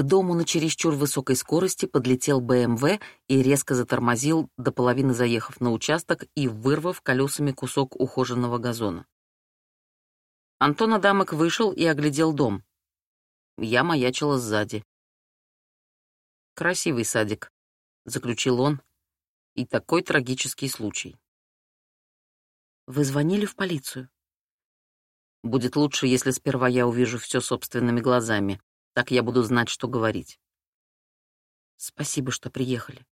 К дому на чересчур высокой скорости подлетел БМВ и резко затормозил, до половины заехав на участок и вырвав колесами кусок ухоженного газона. Антон Адамок вышел и оглядел дом. Я маячила сзади. «Красивый садик», — заключил он, — «и такой трагический случай». «Вы звонили в полицию?» «Будет лучше, если сперва я увижу все собственными глазами», так я буду знать, что говорить. Спасибо, что приехали.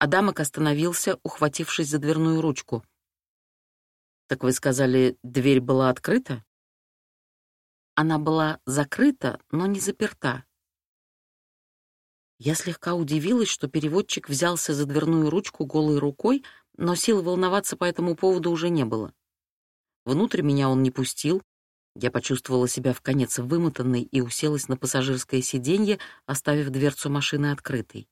Адамок остановился, ухватившись за дверную ручку. Так вы сказали, дверь была открыта? Она была закрыта, но не заперта. Я слегка удивилась, что переводчик взялся за дверную ручку голой рукой, но сил волноваться по этому поводу уже не было. Внутрь меня он не пустил, я почувствовала себя в конец вымотанной и уселась на пассажирское сиденье, оставив дверцу машины открытой.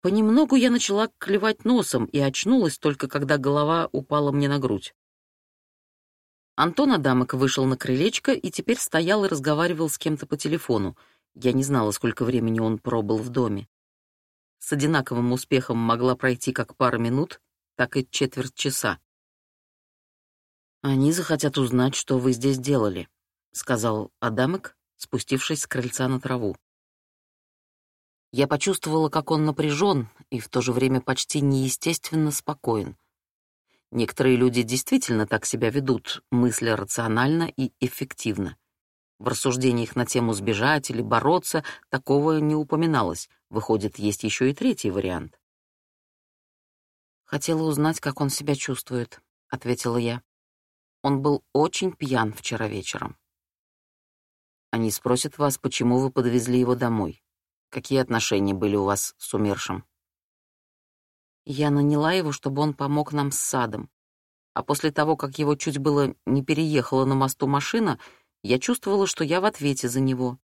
Понемногу я начала клевать носом и очнулась только когда голова упала мне на грудь. Антон Адамок вышел на крылечко и теперь стоял и разговаривал с кем-то по телефону. Я не знала, сколько времени он пробыл в доме. С одинаковым успехом могла пройти как пара минут, так и четверть часа. «Они захотят узнать, что вы здесь делали», — сказал Адамек, спустившись с крыльца на траву. Я почувствовала, как он напряжен и в то же время почти неестественно спокоен. Некоторые люди действительно так себя ведут, мысля рационально и эффективно. В рассуждениях на тему сбежать или бороться такого не упоминалось. Выходит, есть еще и третий вариант. «Хотела узнать, как он себя чувствует», — ответила я. Он был очень пьян вчера вечером. Они спросят вас, почему вы подвезли его домой. Какие отношения были у вас с умершим? Я наняла его, чтобы он помог нам с садом. А после того, как его чуть было не переехала на мосту машина, я чувствовала, что я в ответе за него.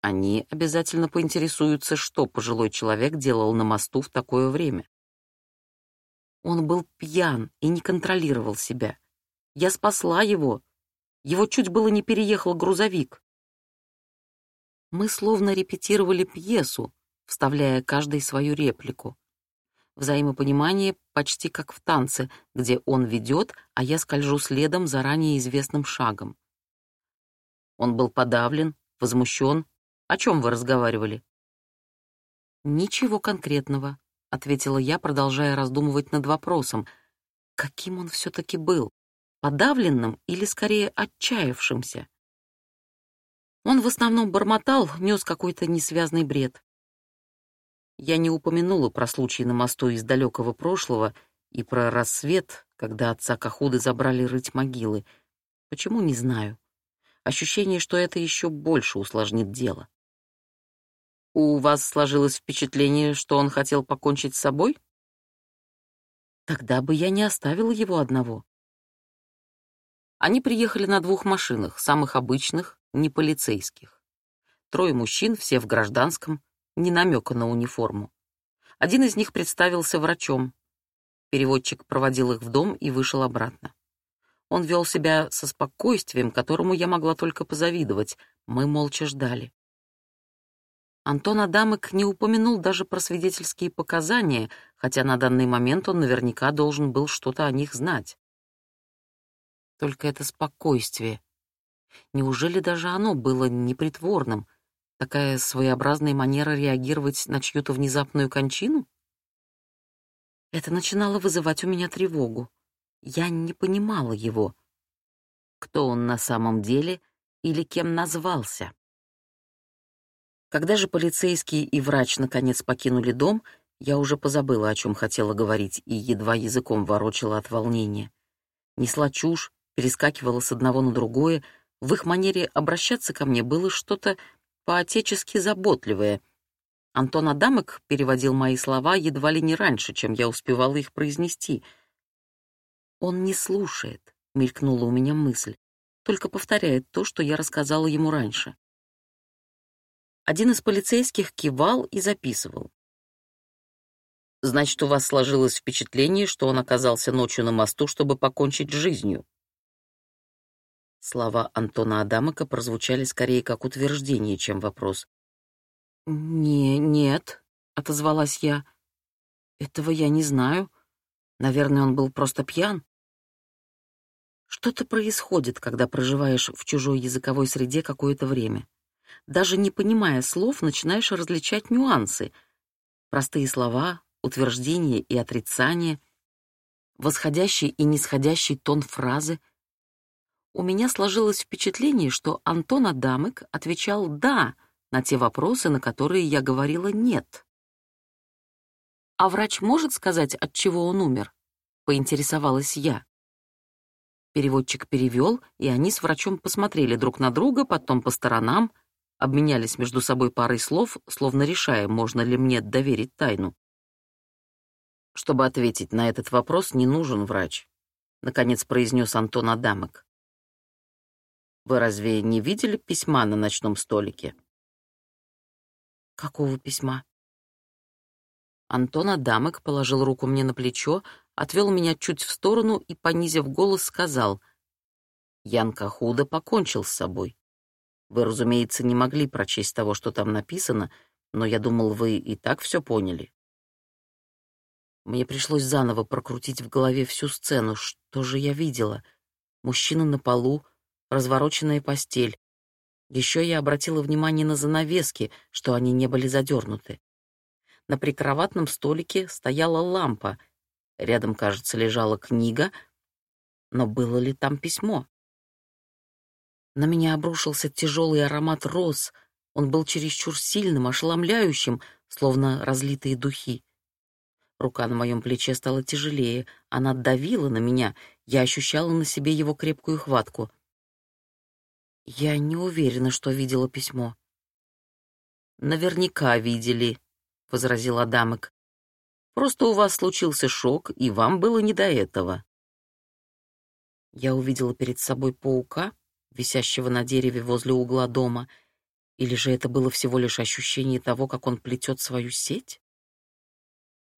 Они обязательно поинтересуются, что пожилой человек делал на мосту в такое время. Он был пьян и не контролировал себя. Я спасла его. Его чуть было не переехал грузовик. Мы словно репетировали пьесу, вставляя каждый свою реплику. Взаимопонимание почти как в танце, где он ведет, а я скольжу следом заранее известным шагом. Он был подавлен, возмущен. О чем вы разговаривали? Ничего конкретного ответила я, продолжая раздумывать над вопросом. Каким он все-таки был? Подавленным или скорее отчаявшимся? Он в основном бормотал, нес какой-то несвязный бред. Я не упомянула про случай на мосту из далекого прошлого и про рассвет, когда отца Кахуды забрали рыть могилы. Почему, не знаю. Ощущение, что это еще больше усложнит дело. У вас сложилось впечатление, что он хотел покончить с собой? Тогда бы я не оставила его одного. Они приехали на двух машинах, самых обычных, не полицейских. Трое мужчин, все в гражданском, не намека на униформу. Один из них представился врачом. Переводчик проводил их в дом и вышел обратно. Он вел себя со спокойствием, которому я могла только позавидовать. Мы молча ждали. Антон Адамык не упомянул даже про свидетельские показания, хотя на данный момент он наверняка должен был что-то о них знать. Только это спокойствие. Неужели даже оно было непритворным? Такая своеобразная манера реагировать на чью-то внезапную кончину? Это начинало вызывать у меня тревогу. Я не понимала его. Кто он на самом деле или кем назвался? Когда же полицейский и врач наконец покинули дом, я уже позабыла, о чем хотела говорить, и едва языком ворочала от волнения. Несла чушь, перескакивала с одного на другое. В их манере обращаться ко мне было что-то по-отечески заботливое. Антон Адамок переводил мои слова едва ли не раньше, чем я успевала их произнести. «Он не слушает», — мелькнула у меня мысль, только повторяет то, что я рассказала ему раньше. Один из полицейских кивал и записывал. «Значит, у вас сложилось впечатление, что он оказался ночью на мосту, чтобы покончить с жизнью?» Слова Антона Адамыка прозвучали скорее как утверждение, чем вопрос. «Не, нет», — отозвалась я. «Этого я не знаю. Наверное, он был просто пьян». Что-то происходит, когда проживаешь в чужой языковой среде какое-то время. Даже не понимая слов, начинаешь различать нюансы. Простые слова, утверждения и отрицания, восходящий и нисходящий тон фразы — у меня сложилось впечатление, что Антон Адамык отвечал «да» на те вопросы, на которые я говорила «нет». «А врач может сказать, от чего он умер?» — поинтересовалась я. Переводчик перевел, и они с врачом посмотрели друг на друга, потом по сторонам, обменялись между собой парой слов, словно решая, можно ли мне доверить тайну. Чтобы ответить на этот вопрос, не нужен врач, — наконец произнес Антон Адамык. Вы разве не видели письма на ночном столике? Какого письма? Антон Адамык положил руку мне на плечо, отвел меня чуть в сторону и, понизив голос, сказал, «Янка худо покончил с собой. Вы, разумеется, не могли прочесть того, что там написано, но я думал, вы и так все поняли». Мне пришлось заново прокрутить в голове всю сцену. Что же я видела? Мужчина на полу, развороченная постель. Еще я обратила внимание на занавески, что они не были задернуты. На прикроватном столике стояла лампа. Рядом, кажется, лежала книга. Но было ли там письмо? На меня обрушился тяжелый аромат роз. Он был чересчур сильным, ошеломляющим, словно разлитые духи. Рука на моем плече стала тяжелее. Она давила на меня. Я ощущала на себе его крепкую хватку — я не уверена, что видела письмо. Наверняка видели, возразил Адамык. Просто у вас случился шок, и вам было не до этого. Я увидела перед собой паука, висящего на дереве возле угла дома, или же это было всего лишь ощущение того, как он плетет свою сеть?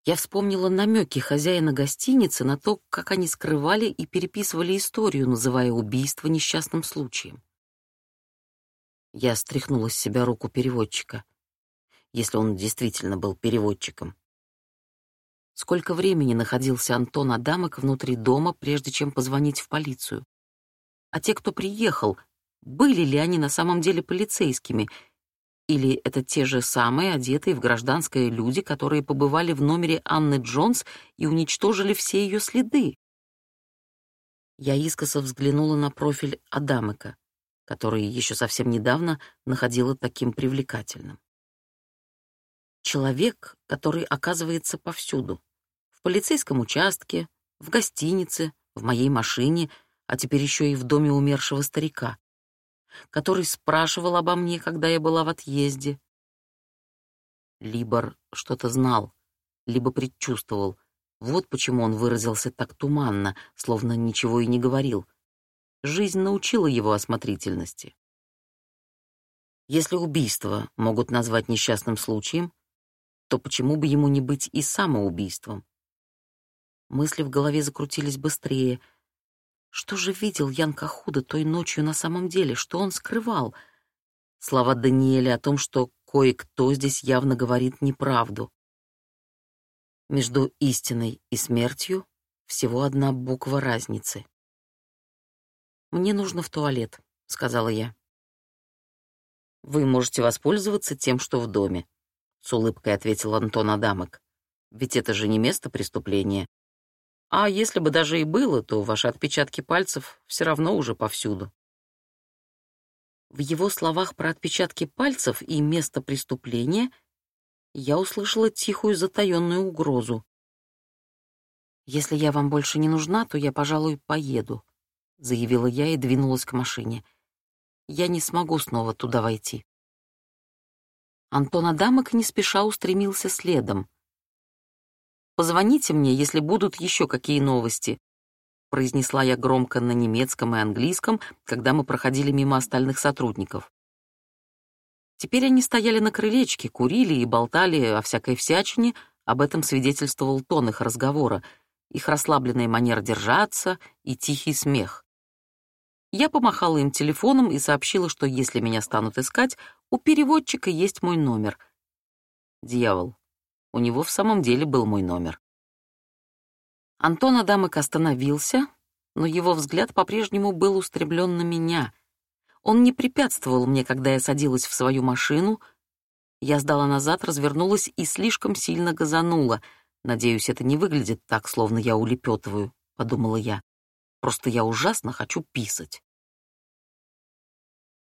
Я вспомнила намеки хозяина гостиницы на то, как они скрывали и переписывали историю, называя убийство несчастным случаем. Я стряхнула с себя руку переводчика, если он действительно был переводчиком. Сколько времени находился Антон Адамок внутри дома, прежде чем позвонить в полицию? А те, кто приехал, были ли они на самом деле полицейскими? Или это те же самые, одетые в гражданское люди, которые побывали в номере Анны Джонс и уничтожили все ее следы? Я искоса взглянула на профиль Адамыка который еще совсем недавно находила таким привлекательным. Человек, который оказывается повсюду. В полицейском участке, в гостинице, в моей машине, а теперь еще и в доме умершего старика, который спрашивал обо мне, когда я была в отъезде. Либор что-то знал, либо предчувствовал. Вот почему он выразился так туманно, словно ничего и не говорил — Жизнь научила его осмотрительности. Если убийство могут назвать несчастным случаем, то почему бы ему не быть и самоубийством? Мысли в голове закрутились быстрее. Что же видел Ян Кахуда той ночью на самом деле? Что он скрывал? Слова Даниэля о том, что кое-кто здесь явно говорит неправду. Между истиной и смертью всего одна буква разницы. «Мне нужно в туалет», — сказала я. «Вы можете воспользоваться тем, что в доме», — с улыбкой ответил Антон Адамок. «Ведь это же не место преступления. А если бы даже и было, то ваши отпечатки пальцев все равно уже повсюду». В его словах про отпечатки пальцев и место преступления я услышала тихую затаённую угрозу. «Если я вам больше не нужна, то я, пожалуй, поеду», — заявила я и двинулась к машине. «Я не смогу снова туда войти». Антон Адамок не спеша устремился следом. «Позвоните мне, если будут еще какие новости», — произнесла я громко на немецком и английском, когда мы проходили мимо остальных сотрудников. Теперь они стояли на крылечке, курили и болтали о всякой всячине, об этом свидетельствовал тон их разговора, их расслабленная манера держаться и тихий смех. Я помахала им телефоном и сообщила, что если меня станут искать, у переводчика есть мой номер. Дьявол, у него в самом деле был мой номер. Антон Адамык остановился, но его взгляд по-прежнему был устремлен на меня. Он не препятствовал мне, когда я садилась в свою машину. Я сдала назад, развернулась и слишком сильно газанула. Надеюсь, это не выглядит так, словно я улепетываю, — подумала я. Просто я ужасно хочу писать.